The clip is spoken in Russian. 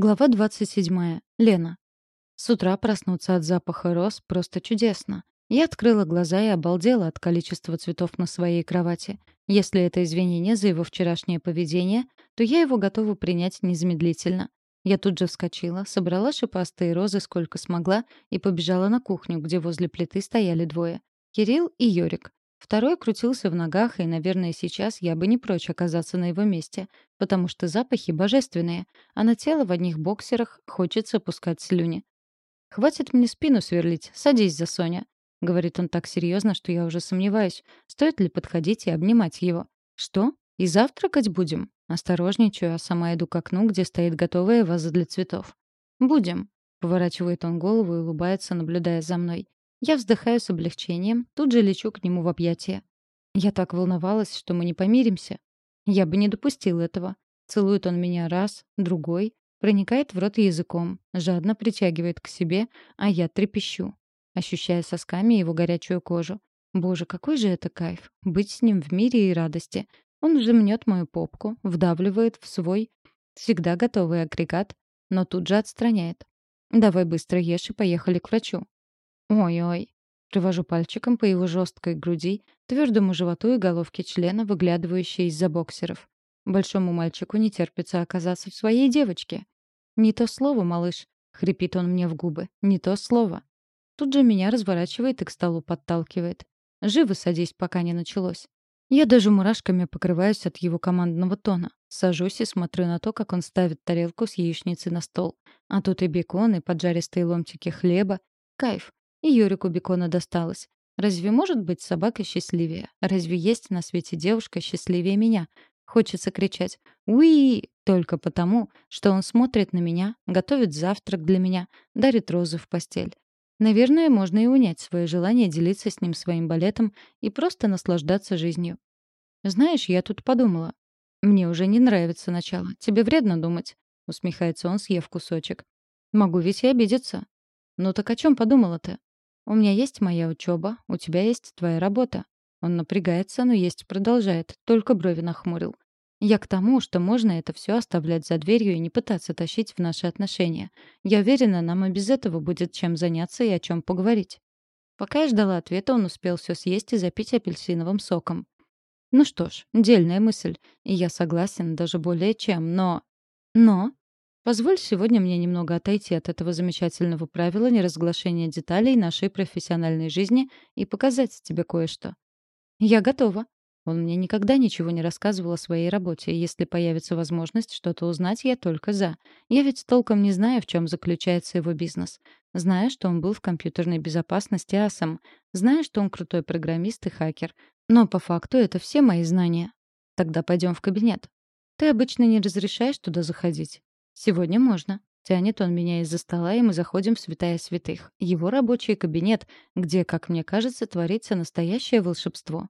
Глава 27. Лена. С утра проснуться от запаха роз просто чудесно. Я открыла глаза и обалдела от количества цветов на своей кровати. Если это извинение за его вчерашнее поведение, то я его готова принять незамедлительно. Я тут же вскочила, собрала шипастые розы сколько смогла и побежала на кухню, где возле плиты стояли двое — Кирилл и Йорик. Второй крутился в ногах, и, наверное, сейчас я бы не прочь оказаться на его месте, потому что запахи божественные, а на тело в одних боксерах хочется пускать слюни. «Хватит мне спину сверлить, садись за Соня», — говорит он так серьезно, что я уже сомневаюсь, стоит ли подходить и обнимать его. «Что? И завтракать будем?» Осторожничаю, а сама иду к окну, где стоит готовая ваза для цветов. «Будем», — поворачивает он голову и улыбается, наблюдая за мной. Я вздыхаю с облегчением, тут же лечу к нему в объятия. Я так волновалась, что мы не помиримся. Я бы не допустил этого. Целует он меня раз, другой, проникает в рот языком, жадно притягивает к себе, а я трепещу, ощущая сосками его горячую кожу. Боже, какой же это кайф — быть с ним в мире и радости. Он вжимнет мою попку, вдавливает в свой всегда готовый агрегат, но тут же отстраняет. «Давай быстро ешь и поехали к врачу. Ой-ой. Привожу пальчиком по его жесткой груди, твердому животу и головке члена, выглядывающей из-за боксеров. Большому мальчику не терпится оказаться в своей девочке. «Не то слово, малыш», — хрипит он мне в губы. «Не то слово». Тут же меня разворачивает и к столу подталкивает. «Живо садись, пока не началось». Я даже мурашками покрываюсь от его командного тона. Сажусь и смотрю на то, как он ставит тарелку с яичницей на стол. А тут и бекон, и поджаристые ломтики хлеба. Кайф. И Юрику Бекона досталось. Разве может быть собака счастливее? Разве есть на свете девушка счастливее меня? Хочется кричать «Уи!» только потому, что он смотрит на меня, готовит завтрак для меня, дарит розы в постель. Наверное, можно и унять свое желание делиться с ним своим балетом и просто наслаждаться жизнью. «Знаешь, я тут подумала. Мне уже не нравится начало. Тебе вредно думать?» — усмехается он, съев кусочек. «Могу ведь и обидеться». «Ну так о чем подумала ты?» У меня есть моя учеба, у тебя есть твоя работа. Он напрягается, но есть продолжает, только брови нахмурил. Я к тому, что можно это все оставлять за дверью и не пытаться тащить в наши отношения. Я уверена, нам и без этого будет чем заняться и о чем поговорить. Пока я ждала ответа, он успел все съесть и запить апельсиновым соком. Ну что ж, дельная мысль. И я согласен, даже более чем, но... Но... Позволь сегодня мне немного отойти от этого замечательного правила неразглашения деталей нашей профессиональной жизни и показать тебе кое-что. Я готова. Он мне никогда ничего не рассказывал о своей работе, и если появится возможность что-то узнать, я только за. Я ведь толком не знаю, в чем заключается его бизнес. Знаю, что он был в компьютерной безопасности асом. Знаю, что он крутой программист и хакер. Но по факту это все мои знания. Тогда пойдем в кабинет. Ты обычно не разрешаешь туда заходить. «Сегодня можно». Тянет он меня из-за стола, и мы заходим в святая святых. Его рабочий кабинет, где, как мне кажется, творится настоящее волшебство.